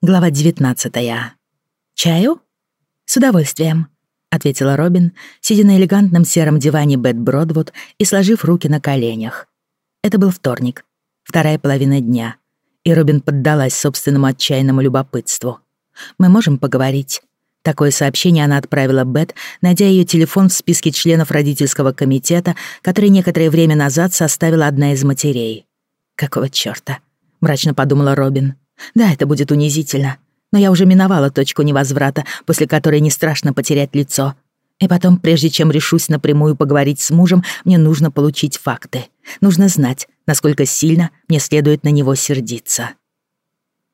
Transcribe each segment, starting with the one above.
Глава 19. «Чаю?» «С удовольствием», — ответила Робин, сидя на элегантном сером диване Бет Бродвуд и сложив руки на коленях. Это был вторник, вторая половина дня, и Робин поддалась собственному отчаянному любопытству. «Мы можем поговорить?» Такое сообщение она отправила Бет, найдя ее телефон в списке членов родительского комитета, который некоторое время назад составила одна из матерей. «Какого чёрта?» — мрачно подумала Робин. Да, это будет унизительно, но я уже миновала точку невозврата, после которой не страшно потерять лицо. И потом, прежде чем решусь напрямую поговорить с мужем, мне нужно получить факты. Нужно знать, насколько сильно мне следует на него сердиться.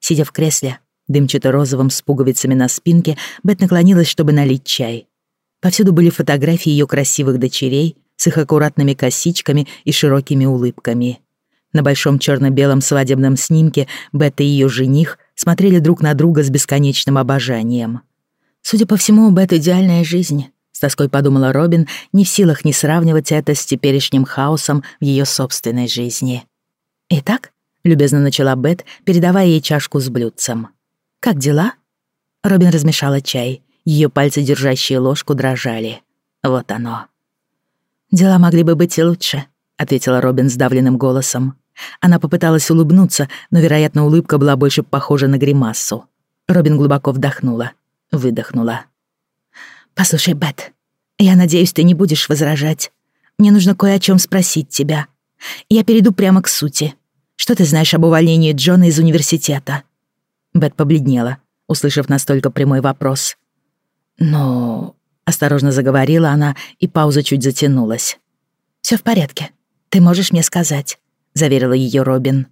Сидя в кресле, дымчато-розовым с пуговицами на спинке, Бет наклонилась, чтобы налить чай. Повсюду были фотографии ее красивых дочерей с их аккуратными косичками и широкими улыбками. На большом черно-белом свадебном снимке Бет и ее жених смотрели друг на друга с бесконечным обожанием. Судя по всему, Бет идеальная жизнь. С тоской подумала Робин, не в силах не сравнивать это с теперешним хаосом в ее собственной жизни. «Итак», — любезно начала Бет, передавая ей чашку с блюдцем. «Как дела?» Робин размешала чай. Ее пальцы, держащие ложку, дрожали. Вот оно. «Дела могли бы быть и лучше», — ответила Робин сдавленным голосом. Она попыталась улыбнуться, но, вероятно, улыбка была больше похожа на гримассу. Робин глубоко вдохнула, выдохнула. «Послушай, Бет, я надеюсь, ты не будешь возражать. Мне нужно кое о чем спросить тебя. Я перейду прямо к сути. Что ты знаешь об увольнении Джона из университета?» Бет побледнела, услышав настолько прямой вопрос. «Ну...» — осторожно заговорила она, и пауза чуть затянулась. «Всё в порядке. Ты можешь мне сказать. — заверила ее Робин.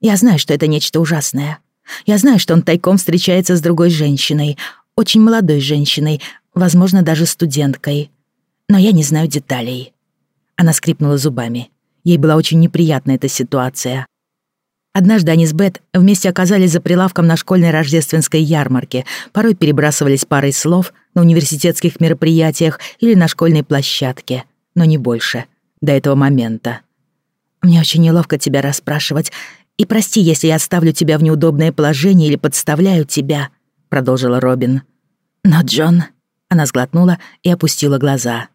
«Я знаю, что это нечто ужасное. Я знаю, что он тайком встречается с другой женщиной, очень молодой женщиной, возможно, даже студенткой. Но я не знаю деталей». Она скрипнула зубами. Ей была очень неприятна эта ситуация. Однажды они с Бет вместе оказались за прилавком на школьной рождественской ярмарке, порой перебрасывались парой слов на университетских мероприятиях или на школьной площадке, но не больше, до этого момента. Мне очень неловко тебя расспрашивать. И прости, если я ставлю тебя в неудобное положение или подставляю тебя», — продолжила Робин. «Но Джон...» — она сглотнула и опустила глаза.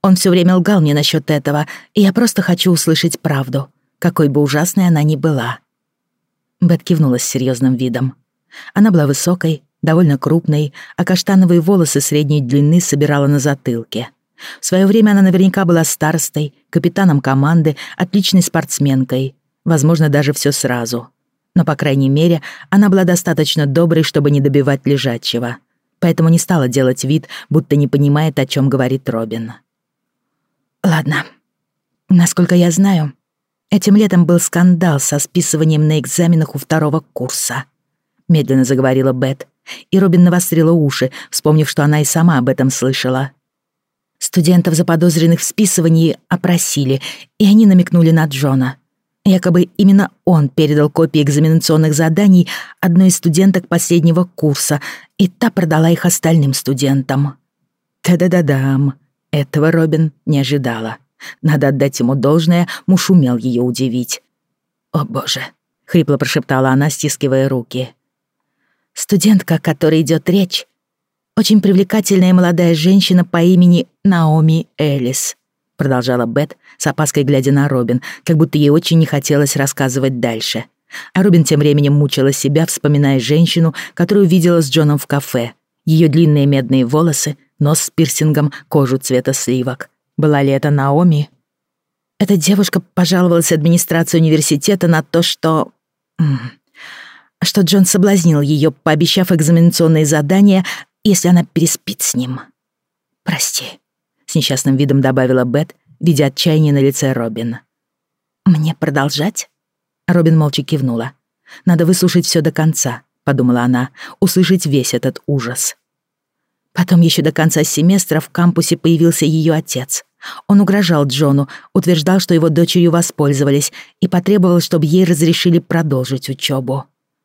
«Он все время лгал мне насчет этого, и я просто хочу услышать правду, какой бы ужасной она ни была». Бет кивнула с серьезным видом. Она была высокой, довольно крупной, а каштановые волосы средней длины собирала на затылке — в свое время она наверняка была старостой, капитаном команды, отличной спортсменкой. Возможно, даже все сразу. Но, по крайней мере, она была достаточно доброй, чтобы не добивать лежачего. Поэтому не стала делать вид, будто не понимает, о чем говорит Робин. «Ладно. Насколько я знаю, этим летом был скандал со списыванием на экзаменах у второго курса», медленно заговорила Бет, и Робин навострила уши, вспомнив, что она и сама об этом слышала. Студентов, заподозренных в списывании, опросили, и они намекнули на Джона. Якобы именно он передал копии экзаменационных заданий одной из студенток последнего курса, и та продала их остальным студентам. Та-да-да-дам. Этого Робин не ожидала. Надо отдать ему должное, муж умел ее удивить. «О, боже!» — хрипло прошептала она, стискивая руки. Студентка, о которой идет речь, очень привлекательная молодая женщина по имени Наоми Элис», — продолжала Бет, с опаской глядя на Робин, как будто ей очень не хотелось рассказывать дальше. А Робин тем временем мучила себя, вспоминая женщину, которую видела с Джоном в кафе. Ее длинные медные волосы, нос с пирсингом, кожу цвета сливок. Была ли это Наоми? Эта девушка пожаловалась администрации университета на то, что... что Джон соблазнил ее, пообещав экзаменационные задания, если она переспит с ним. «Прости», — с несчастным видом добавила Бет, видя отчаяние на лице Робин. «Мне продолжать?» Робин молча кивнула. «Надо выслушать все до конца», — подумала она, — «услышать весь этот ужас». Потом еще до конца семестра в кампусе появился ее отец. Он угрожал Джону, утверждал, что его дочерью воспользовались, и потребовал, чтобы ей разрешили продолжить учебу.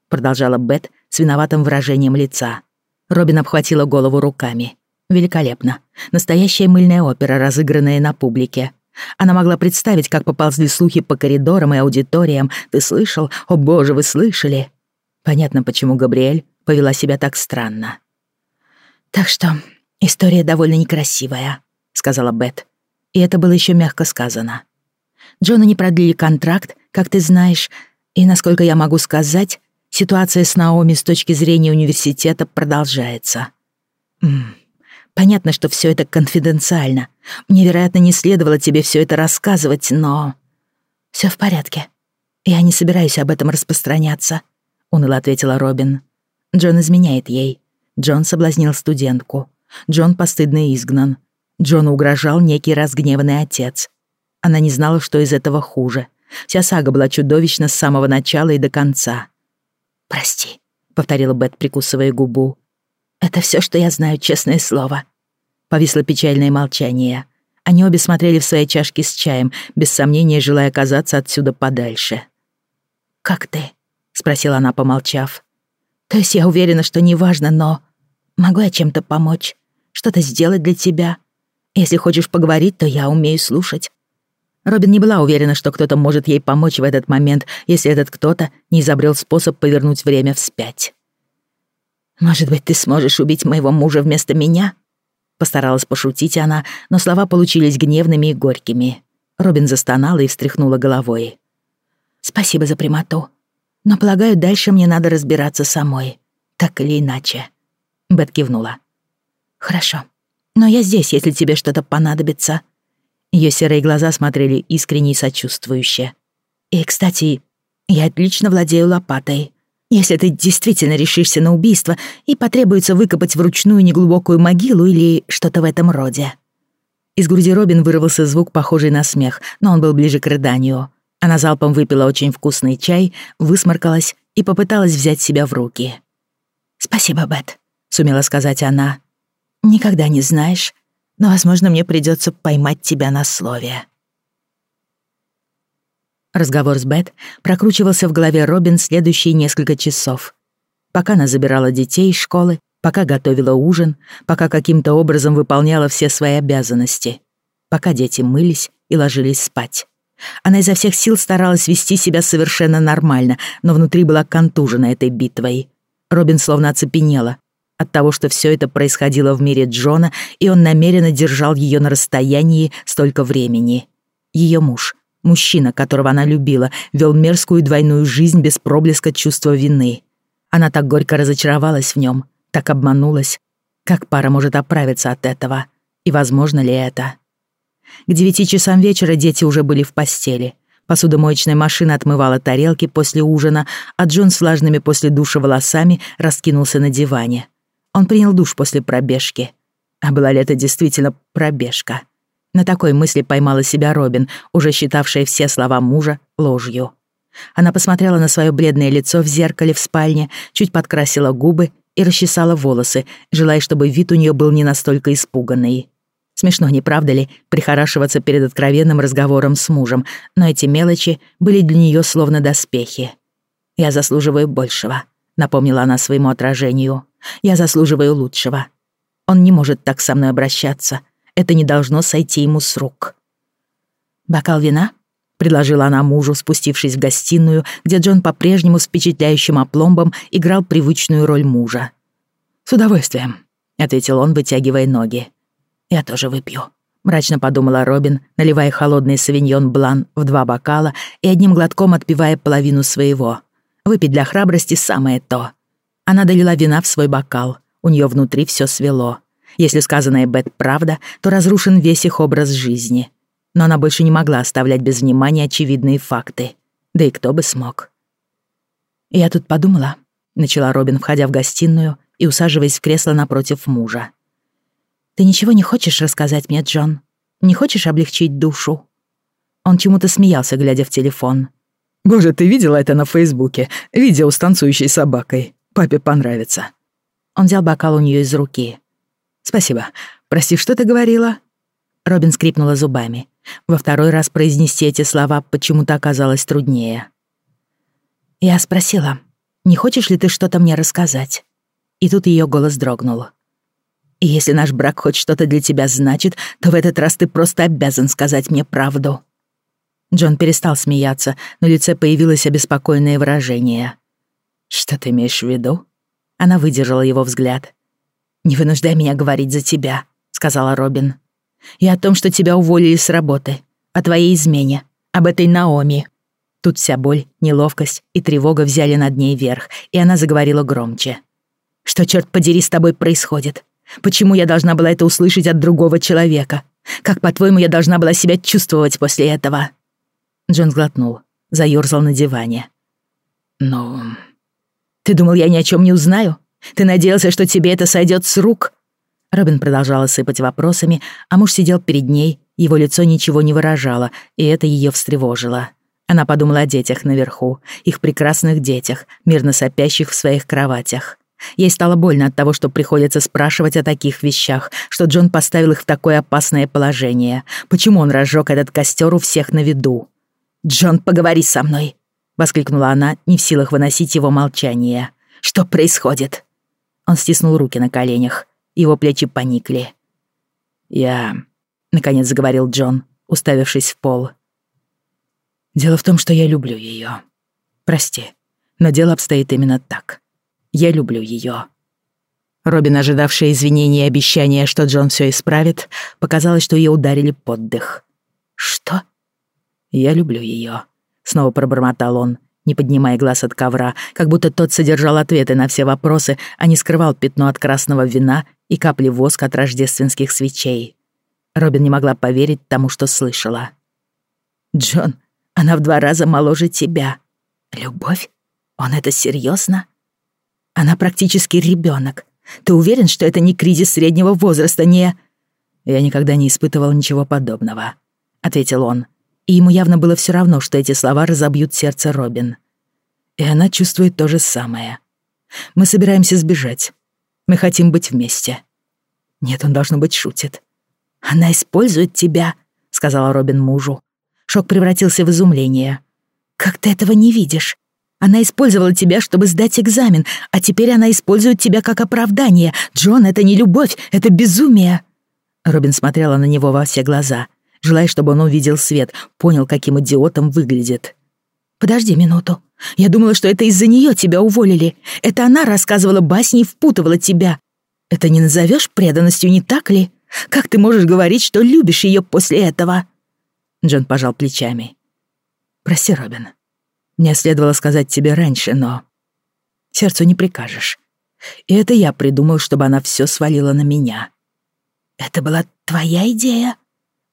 Продолжала Бет с виноватым выражением лица. Робин обхватила голову руками. Великолепно. Настоящая мыльная опера, разыгранная на публике. Она могла представить, как поползли слухи по коридорам и аудиториям. «Ты слышал? О боже, вы слышали?» Понятно, почему Габриэль повела себя так странно. «Так что история довольно некрасивая», — сказала Бет. И это было еще мягко сказано. Джона не продлили контракт, как ты знаешь, и, насколько я могу сказать, ситуация с Наоми с точки зрения университета продолжается. М понятно, что все это конфиденциально. Мне, вероятно, не следовало тебе все это рассказывать, но... Все в порядке. Я не собираюсь об этом распространяться, уныло ответила Робин. Джон изменяет ей. Джон соблазнил студентку. Джон постыдно изгнан. Джону угрожал некий разгневанный отец. Она не знала, что из этого хуже. Вся сага была чудовищна с самого начала и до конца. «Прости», — повторила Бет, прикусывая губу. «Это все, что я знаю, честное слово». Повисло печальное молчание. Они обе смотрели в свои чашки с чаем, без сомнения желая оказаться отсюда подальше. «Как ты?» — спросила она, помолчав. «То есть я уверена, что неважно, но... Могу я чем-то помочь? Что-то сделать для тебя? Если хочешь поговорить, то я умею слушать. Робин не была уверена, что кто-то может ей помочь в этот момент, если этот кто-то не изобрел способ повернуть время вспять. «Может быть, ты сможешь убить моего мужа вместо меня?» Постаралась пошутить она, но слова получились гневными и горькими. Робин застонала и встряхнула головой. «Спасибо за прямоту. Но, полагаю, дальше мне надо разбираться самой. Так или иначе». Бет кивнула. «Хорошо. Но я здесь, если тебе что-то понадобится», Ее серые глаза смотрели искренне и сочувствующе. «И, кстати, я отлично владею лопатой. Если ты действительно решишься на убийство и потребуется выкопать вручную неглубокую могилу или что-то в этом роде». Из груди Робин вырвался звук, похожий на смех, но он был ближе к рыданию. Она залпом выпила очень вкусный чай, высморкалась и попыталась взять себя в руки. «Спасибо, Бет», — сумела сказать она. «Никогда не знаешь, но, возможно, мне придется поймать тебя на слове». Разговор с Бет прокручивался в голове Робин следующие несколько часов. Пока она забирала детей из школы, пока готовила ужин, пока каким-то образом выполняла все свои обязанности, пока дети мылись и ложились спать. Она изо всех сил старалась вести себя совершенно нормально, но внутри была контужена этой битвой. Робин словно оцепенела, от того, что все это происходило в мире Джона, и он намеренно держал ее на расстоянии столько времени. Ее муж, мужчина, которого она любила, вел мерзкую двойную жизнь без проблеска чувства вины. Она так горько разочаровалась в нем, так обманулась. Как пара может оправиться от этого? И возможно ли это? К девяти часам вечера дети уже были в постели. Посудомоечная машина отмывала тарелки после ужина, а Джон с влажными после душа волосами раскинулся на диване. Он принял душ после пробежки. А была ли это действительно пробежка? На такой мысли поймала себя Робин, уже считавшая все слова мужа ложью. Она посмотрела на свое бледное лицо в зеркале в спальне, чуть подкрасила губы и расчесала волосы, желая, чтобы вид у нее был не настолько испуганный. Смешно, не правда ли, прихорашиваться перед откровенным разговором с мужем, но эти мелочи были для нее словно доспехи. «Я заслуживаю большего», — напомнила она своему отражению. Я заслуживаю лучшего. Он не может так со мной обращаться. Это не должно сойти ему с рук. «Бокал вина?» — предложила она мужу, спустившись в гостиную, где Джон по-прежнему с впечатляющим опломбом играл привычную роль мужа. «С удовольствием», — ответил он, вытягивая ноги. «Я тоже выпью», — мрачно подумала Робин, наливая холодный савиньон блан в два бокала и одним глотком отпивая половину своего. Выпить для храбрости самое то. Она долила вина в свой бокал. У нее внутри все свело. Если сказанное Бет правда, то разрушен весь их образ жизни. Но она больше не могла оставлять без внимания очевидные факты. Да и кто бы смог. «Я тут подумала», — начала Робин, входя в гостиную и усаживаясь в кресло напротив мужа. «Ты ничего не хочешь рассказать мне, Джон? Не хочешь облегчить душу?» Он чему-то смеялся, глядя в телефон. «Боже, ты видела это на Фейсбуке? Видео с танцующей собакой. Папе понравится». Он взял бокал у нее из руки. «Спасибо. Прости, что ты говорила?» Робин скрипнула зубами. Во второй раз произнести эти слова почему-то оказалось труднее. «Я спросила, не хочешь ли ты что-то мне рассказать?» И тут ее голос дрогнул. «И если наш брак хоть что-то для тебя значит, то в этот раз ты просто обязан сказать мне правду». Джон перестал смеяться, но лице появилось обеспокоенное выражение. Что ты имеешь в виду? Она выдержала его взгляд. «Не вынуждай меня говорить за тебя», — сказала Робин. «И о том, что тебя уволили с работы, о твоей измене, об этой Наоми». Тут вся боль, неловкость и тревога взяли над ней верх, и она заговорила громче. «Что, черт подери, с тобой происходит? Почему я должна была это услышать от другого человека? Как, по-твоему, я должна была себя чувствовать после этого?» Джон сглотнул, заёрзал на диване. «Ну...» «Ты думал, я ни о чем не узнаю? Ты надеялся, что тебе это сойдет с рук?» Робин продолжала сыпать вопросами, а муж сидел перед ней, его лицо ничего не выражало, и это ее встревожило. Она подумала о детях наверху, их прекрасных детях, мирно сопящих в своих кроватях. Ей стало больно от того, что приходится спрашивать о таких вещах, что Джон поставил их в такое опасное положение. Почему он разжег этот костер у всех на виду? «Джон, поговори со мной!» — воскликнула она, не в силах выносить его молчание. «Что происходит?» Он стиснул руки на коленях. Его плечи поникли. «Я...» — наконец заговорил Джон, уставившись в пол. «Дело в том, что я люблю ее. Прости, но дело обстоит именно так. Я люблю ее. Робин, ожидавшая извинений и обещания, что Джон все исправит, показалось, что ее ударили под дых. «Что?» «Я люблю ее. Снова пробормотал он, не поднимая глаз от ковра, как будто тот содержал ответы на все вопросы, а не скрывал пятно от красного вина и капли воска от рождественских свечей. Робин не могла поверить тому, что слышала. «Джон, она в два раза моложе тебя. Любовь? Он это серьезно? Она практически ребенок. Ты уверен, что это не кризис среднего возраста, не...» «Я никогда не испытывал ничего подобного», — ответил он и ему явно было все равно, что эти слова разобьют сердце Робин. И она чувствует то же самое. Мы собираемся сбежать. Мы хотим быть вместе. Нет, он, должно быть, шутит. «Она использует тебя», — сказала Робин мужу. Шок превратился в изумление. «Как ты этого не видишь? Она использовала тебя, чтобы сдать экзамен, а теперь она использует тебя как оправдание. Джон, это не любовь, это безумие». Робин смотрела на него во все глаза желая, чтобы он увидел свет, понял, каким идиотом выглядит. «Подожди минуту. Я думала, что это из-за нее тебя уволили. Это она рассказывала басни и впутывала тебя. Это не назовешь преданностью, не так ли? Как ты можешь говорить, что любишь ее после этого?» Джон пожал плечами. «Прости, Робин. Мне следовало сказать тебе раньше, но... Сердцу не прикажешь. И это я придумал, чтобы она все свалила на меня». «Это была твоя идея?»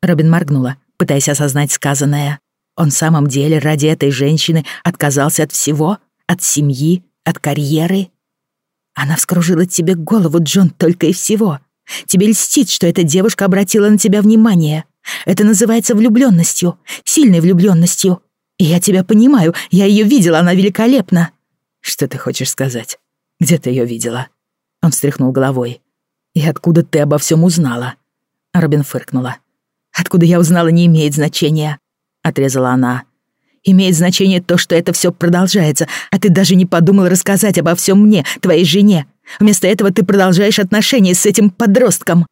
Робин моргнула, пытаясь осознать сказанное. Он в самом деле ради этой женщины отказался от всего, от семьи, от карьеры. Она вскружила тебе голову, Джон, только и всего. Тебе льстит, что эта девушка обратила на тебя внимание. Это называется влюбленностью, сильной влюбленностью. И я тебя понимаю, я ее видела, она великолепна. Что ты хочешь сказать? Где ты ее видела? Он встряхнул головой. И откуда ты обо всем узнала? Робин фыркнула. Откуда я узнала, не имеет значения», — отрезала она. «Имеет значение то, что это все продолжается, а ты даже не подумал рассказать обо всем мне, твоей жене. Вместо этого ты продолжаешь отношения с этим подростком».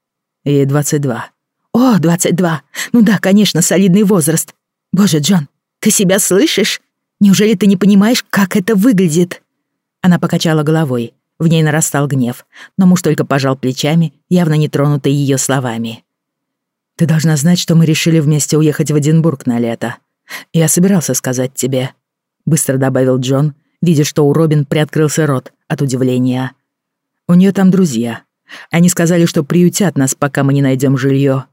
Ей двадцать два. «О, двадцать два. Ну да, конечно, солидный возраст. Боже, Джон, ты себя слышишь? Неужели ты не понимаешь, как это выглядит?» Она покачала головой. В ней нарастал гнев, но муж только пожал плечами, явно не тронутый ее словами. Ты должна знать, что мы решили вместе уехать в Эдинбург на лето. Я собирался сказать тебе», — быстро добавил Джон, видя, что у Робин приоткрылся рот от удивления. «У нее там друзья. Они сказали, что приютят нас, пока мы не найдем жилье.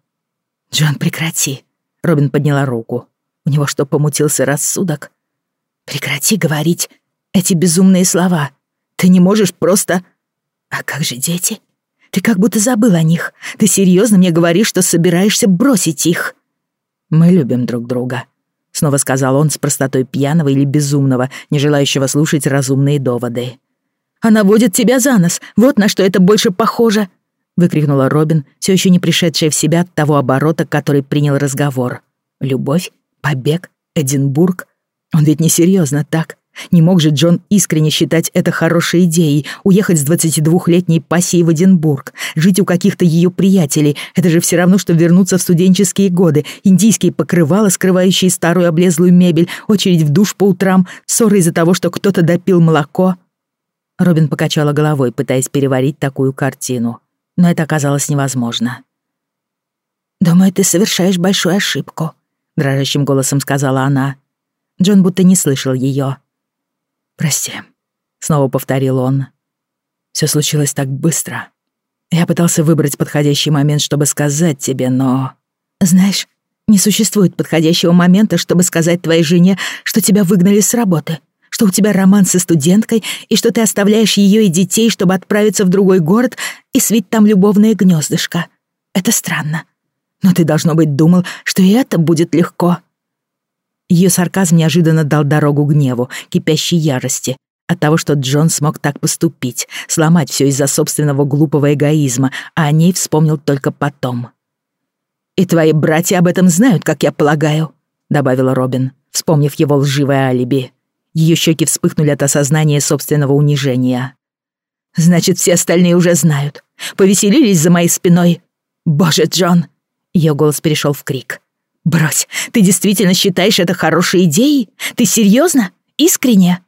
«Джон, прекрати!» — Робин подняла руку. «У него что, помутился рассудок?» «Прекрати говорить эти безумные слова. Ты не можешь просто...» «А как же дети?» Ты как будто забыл о них. Ты серьезно мне говоришь, что собираешься бросить их?» «Мы любим друг друга», — снова сказал он с простотой пьяного или безумного, не желающего слушать разумные доводы. «Она водит тебя за нос. Вот на что это больше похоже!» — выкрикнула Робин, все еще не пришедшая в себя от того оборота, который принял разговор. «Любовь? Побег? Эдинбург? Он ведь не серьезно, так? Не мог же Джон искренне считать это хорошей идеей — уехать с 22-летней пассией в Эдинбург, жить у каких-то ее приятелей. Это же все равно, что вернуться в студенческие годы. Индийские покрывала, скрывающие старую облезлую мебель, очередь в душ по утрам, ссоры из-за того, что кто-то допил молоко. Робин покачала головой, пытаясь переварить такую картину, но это оказалось невозможно. «Думаю, ты совершаешь большую ошибку», — дрожащим голосом сказала она. Джон будто не слышал её. «Прости», — снова повторил он. «Всё случилось так быстро. Я пытался выбрать подходящий момент, чтобы сказать тебе, но...» «Знаешь, не существует подходящего момента, чтобы сказать твоей жене, что тебя выгнали с работы, что у тебя роман со студенткой и что ты оставляешь её и детей, чтобы отправиться в другой город и свить там любовное гнездышко. Это странно. Но ты, должно быть, думал, что и это будет легко». Ее сарказм неожиданно дал дорогу гневу, кипящей ярости, от того, что Джон смог так поступить, сломать все из-за собственного глупого эгоизма, а о ней вспомнил только потом. «И твои братья об этом знают, как я полагаю», — добавила Робин, вспомнив его лживое алиби. Ее щеки вспыхнули от осознания собственного унижения. «Значит, все остальные уже знают. Повеселились за моей спиной. Боже, Джон!» Ее голос перешел в крик. «Брось, ты действительно считаешь это хорошей идеей? Ты серьезно? Искренне?»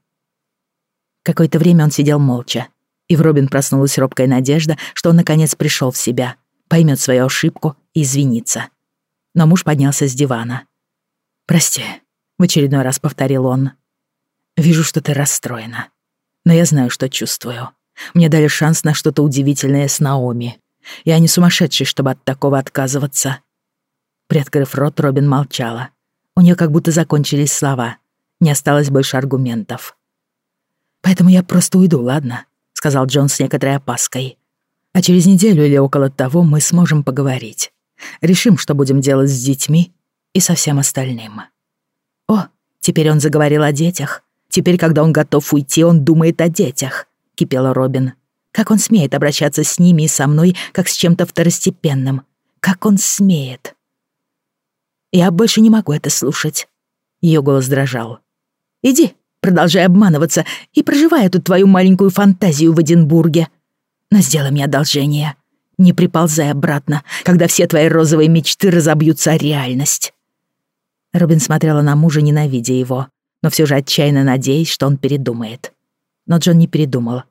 Какое-то время он сидел молча, и в Робин проснулась робкая надежда, что он наконец пришел в себя, поймет свою ошибку и извинится. Но муж поднялся с дивана. «Прости», — в очередной раз повторил он. «Вижу, что ты расстроена. Но я знаю, что чувствую. Мне дали шанс на что-то удивительное с Наоми. Я не сумасшедший, чтобы от такого отказываться. Приоткрыв рот, Робин молчала. У нее как будто закончились слова. Не осталось больше аргументов. «Поэтому я просто уйду, ладно?» — сказал Джон с некоторой опаской. «А через неделю или около того мы сможем поговорить. Решим, что будем делать с детьми и со всем остальным». «О, теперь он заговорил о детях. Теперь, когда он готов уйти, он думает о детях», — кипела Робин. «Как он смеет обращаться с ними и со мной, как с чем-то второстепенным? Как он смеет?» Я больше не могу это слушать. Ее голос дрожал. Иди, продолжай обманываться и проживай эту твою маленькую фантазию в Эдинбурге. Но сделай мне одолжение. Не приползай обратно, когда все твои розовые мечты разобьются о реальность. Робин смотрела на мужа, ненавидя его, но все же отчаянно надеясь, что он передумает. Но Джон не передумал.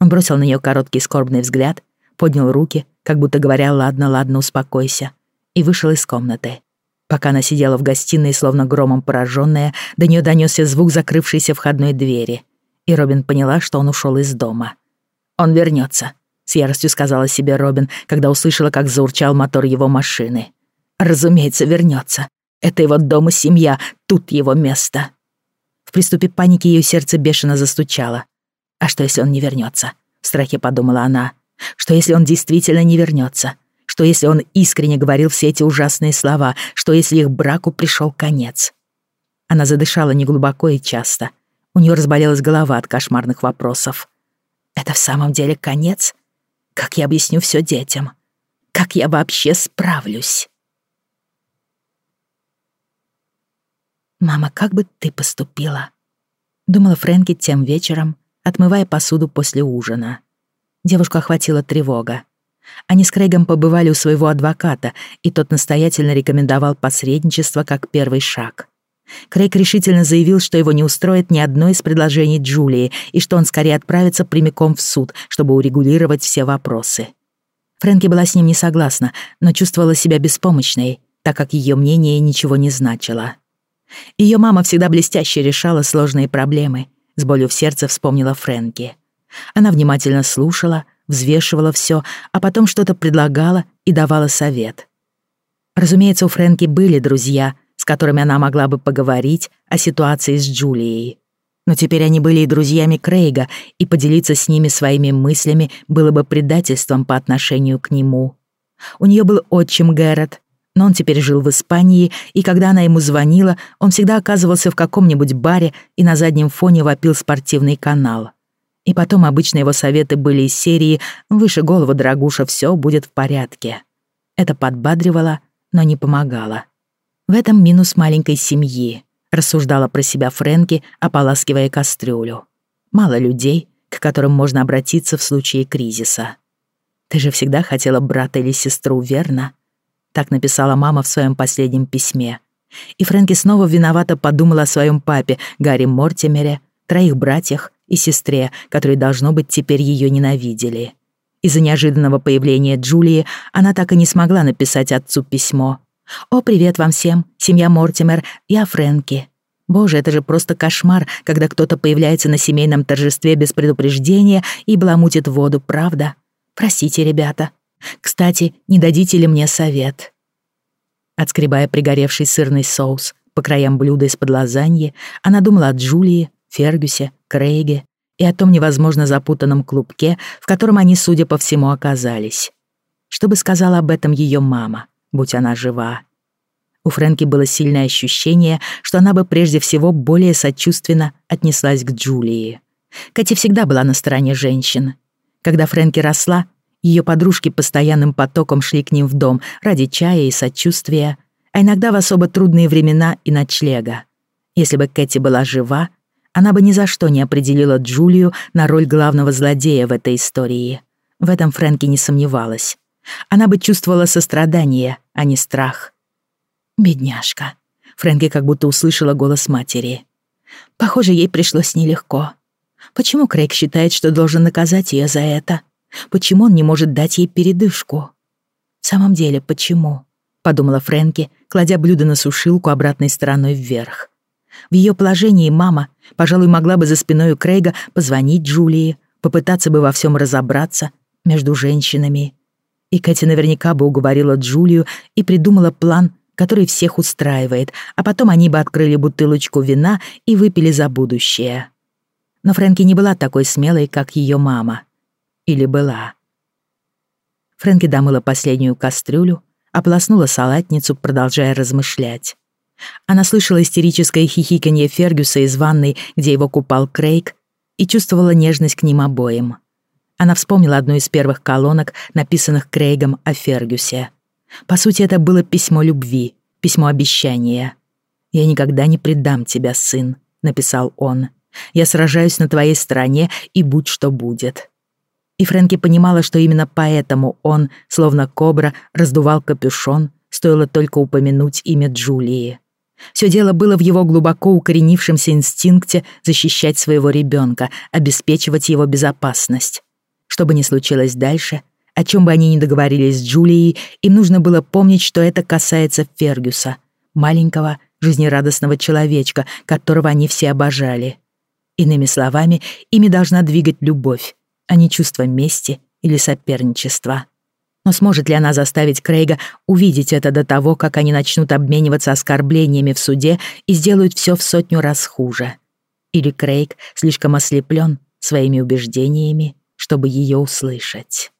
Он бросил на нее короткий скорбный взгляд, поднял руки, как будто говоря «ладно, ладно, успокойся», и вышел из комнаты. Пока она сидела в гостиной, словно громом пораженная, до нее донесся звук закрывшейся входной двери. И Робин поняла, что он ушел из дома. «Он вернется, с яростью сказала себе Робин, когда услышала, как заурчал мотор его машины. «Разумеется, вернется. Это его дом и семья, тут его место». В приступе паники ее сердце бешено застучало. «А что, если он не вернется? в страхе подумала она. «Что, если он действительно не вернется? Что если он искренне говорил все эти ужасные слова? Что если их браку пришел конец? Она задышала неглубоко и часто. У нее разболелась голова от кошмарных вопросов. Это в самом деле конец? Как я объясню все детям? Как я вообще справлюсь? «Мама, как бы ты поступила?» Думала Фрэнки тем вечером, отмывая посуду после ужина. Девушку охватила тревога. Они с Крейгом побывали у своего адвоката, и тот настоятельно рекомендовал посредничество как первый шаг. Крейг решительно заявил, что его не устроит ни одно из предложений Джулии, и что он скорее отправится прямиком в суд, чтобы урегулировать все вопросы. Фрэнки была с ним не согласна, но чувствовала себя беспомощной, так как ее мнение ничего не значило. Ее мама всегда блестяще решала сложные проблемы, с болью в сердце вспомнила Фрэнки. Она внимательно слушала, взвешивала все, а потом что-то предлагала и давала совет. Разумеется, у Фрэнки были друзья, с которыми она могла бы поговорить о ситуации с Джулией. Но теперь они были и друзьями Крейга, и поделиться с ними своими мыслями было бы предательством по отношению к нему. У нее был отчим Гэррет, но он теперь жил в Испании, и когда она ему звонила, он всегда оказывался в каком-нибудь баре и на заднем фоне вопил спортивный канал. И потом обычно его советы были из серии «Выше голову, дорогуша, все будет в порядке». Это подбадривало, но не помогало. В этом минус маленькой семьи, рассуждала про себя Фрэнки, ополаскивая кастрюлю. Мало людей, к которым можно обратиться в случае кризиса. «Ты же всегда хотела брата или сестру, верно?» Так написала мама в своем последнем письме. И Фрэнки снова виновато подумала о своем папе, Гарри Мортимере, троих братьях и сестре, которые, должно быть, теперь ее ненавидели. Из-за неожиданного появления Джулии она так и не смогла написать отцу письмо. «О, привет вам всем, семья Мортимер, я Фрэнки». Боже, это же просто кошмар, когда кто-то появляется на семейном торжестве без предупреждения и бламутит воду, правда? Простите, ребята. Кстати, не дадите ли мне совет? Отскребая пригоревший сырный соус по краям блюда из-под лазаньи, она думала о Джулии, Фергюсе, Крейге и о том невозможно запутанном клубке, в котором они, судя по всему, оказались. Что бы сказала об этом ее мама, будь она жива? У Фрэнки было сильное ощущение, что она бы прежде всего более сочувственно отнеслась к Джулии. Кэти всегда была на стороне женщин. Когда Фрэнки росла, ее подружки постоянным потоком шли к ним в дом ради чая и сочувствия, а иногда в особо трудные времена и ночлега. Если бы Кэти была жива, она бы ни за что не определила Джулию на роль главного злодея в этой истории. В этом Фрэнки не сомневалась. Она бы чувствовала сострадание, а не страх. «Бедняжка». Фрэнки как будто услышала голос матери. Похоже, ей пришлось нелегко. Почему Крейг считает, что должен наказать ее за это? Почему он не может дать ей передышку? В самом деле, почему? Подумала Фрэнки, кладя блюдо на сушилку обратной стороной вверх. В ее положении мама, пожалуй, могла бы за спиной у Крейга позвонить Джулии, попытаться бы во всем разобраться между женщинами. И Кэти наверняка бы уговорила Джулию и придумала план, который всех устраивает, а потом они бы открыли бутылочку вина и выпили за будущее. Но Фрэнки не была такой смелой, как ее мама. Или была. Фрэнки домыла последнюю кастрюлю, ополоснула салатницу, продолжая размышлять. Она слышала истерическое хихиканье Фергюса из ванной, где его купал Крейг, и чувствовала нежность к ним обоим. Она вспомнила одну из первых колонок, написанных Крейгом о Фергюсе. По сути, это было письмо любви, письмо обещания. «Я никогда не предам тебя, сын», — написал он. «Я сражаюсь на твоей стороне, и будь что будет». И Фрэнки понимала, что именно поэтому он, словно кобра, раздувал капюшон, стоило только упомянуть имя Джулии. Все дело было в его глубоко укоренившемся инстинкте защищать своего ребенка, обеспечивать его безопасность. Что бы ни случилось дальше, о чем бы они ни договорились с Джулией, им нужно было помнить, что это касается Фергюса, маленького, жизнерадостного человечка, которого они все обожали. Иными словами, ими должна двигать любовь, а не чувство мести или соперничества. Но сможет ли она заставить Крейга увидеть это до того, как они начнут обмениваться оскорблениями в суде и сделают все в сотню раз хуже? Или Крейг слишком ослеплен своими убеждениями, чтобы ее услышать?